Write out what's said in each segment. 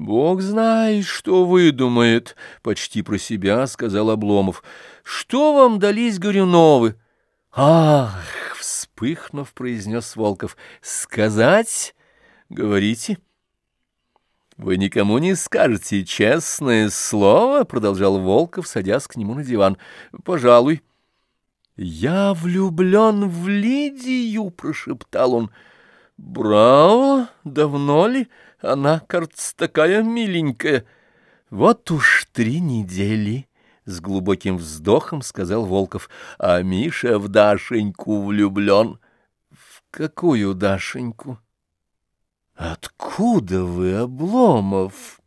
Бог знает, что выдумает, — почти про себя сказал Обломов. Что вам дались Горюновы? Ах, вспыхнув, произнес Волков. Сказать? Говорите. Вы никому не скажете честное слово, — продолжал Волков, садясь к нему на диван. Пожалуй. Я влюблен в Лидию, — прошептал он. Браво! Давно ли? Она, кажется, такая миленькая. Вот уж три недели, — с глубоким вздохом сказал Волков. А Миша в Дашеньку влюблен. В какую Дашеньку? Откуда вы, Обломов?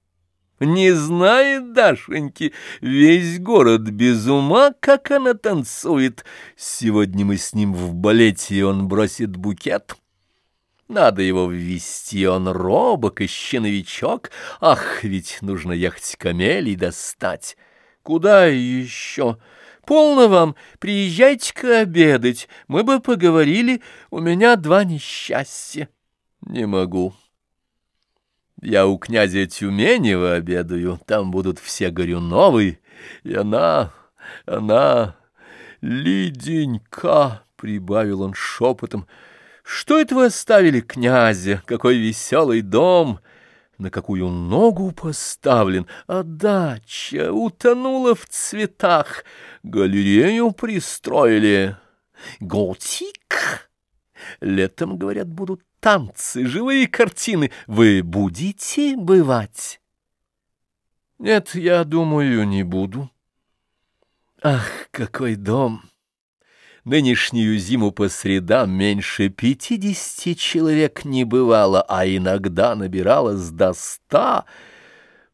Не знает Дашеньки, весь город без ума, как она танцует. Сегодня мы с ним в балете, и он бросит букет. Надо его ввести, он робок, еще новичок. Ах, ведь нужно ехать к Амелии достать. Куда еще? Полно вам, приезжайте-ка обедать, мы бы поговорили, у меня два несчастья. Не могу. Я у князя Тюменева обедаю, там будут все Горюновы, и она, она, Лиденька, — прибавил он шепотом, — что это вы оставили князя? Какой веселый дом! На какую ногу поставлен? А дача утонула в цветах. Галерею пристроили. Готик. Летом, говорят, будут танцы, живые картины. Вы будете бывать? Нет, я думаю, не буду. Ах, какой дом! Нынешнюю зиму по средам меньше пятидесяти человек не бывало, а иногда набиралось до ста.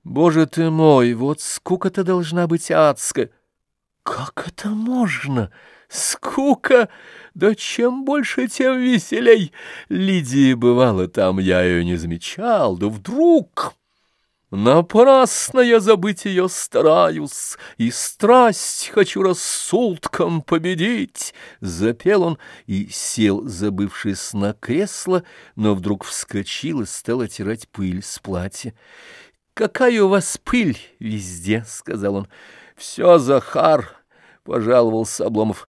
Боже ты мой, вот скука-то должна быть адская. Как это можно? Скука! Да чем больше, тем веселей. Лидия бывала там, я ее не замечал, да вдруг... Напрасно я забыть ее стараюсь, И страсть хочу рассудком победить. Запел он и сел, забывшись на кресло, Но вдруг вскочил и стал отирать пыль с платья. «Какая у вас пыль везде!» — сказал он. «Все, Захар!» — пожаловался Обломов.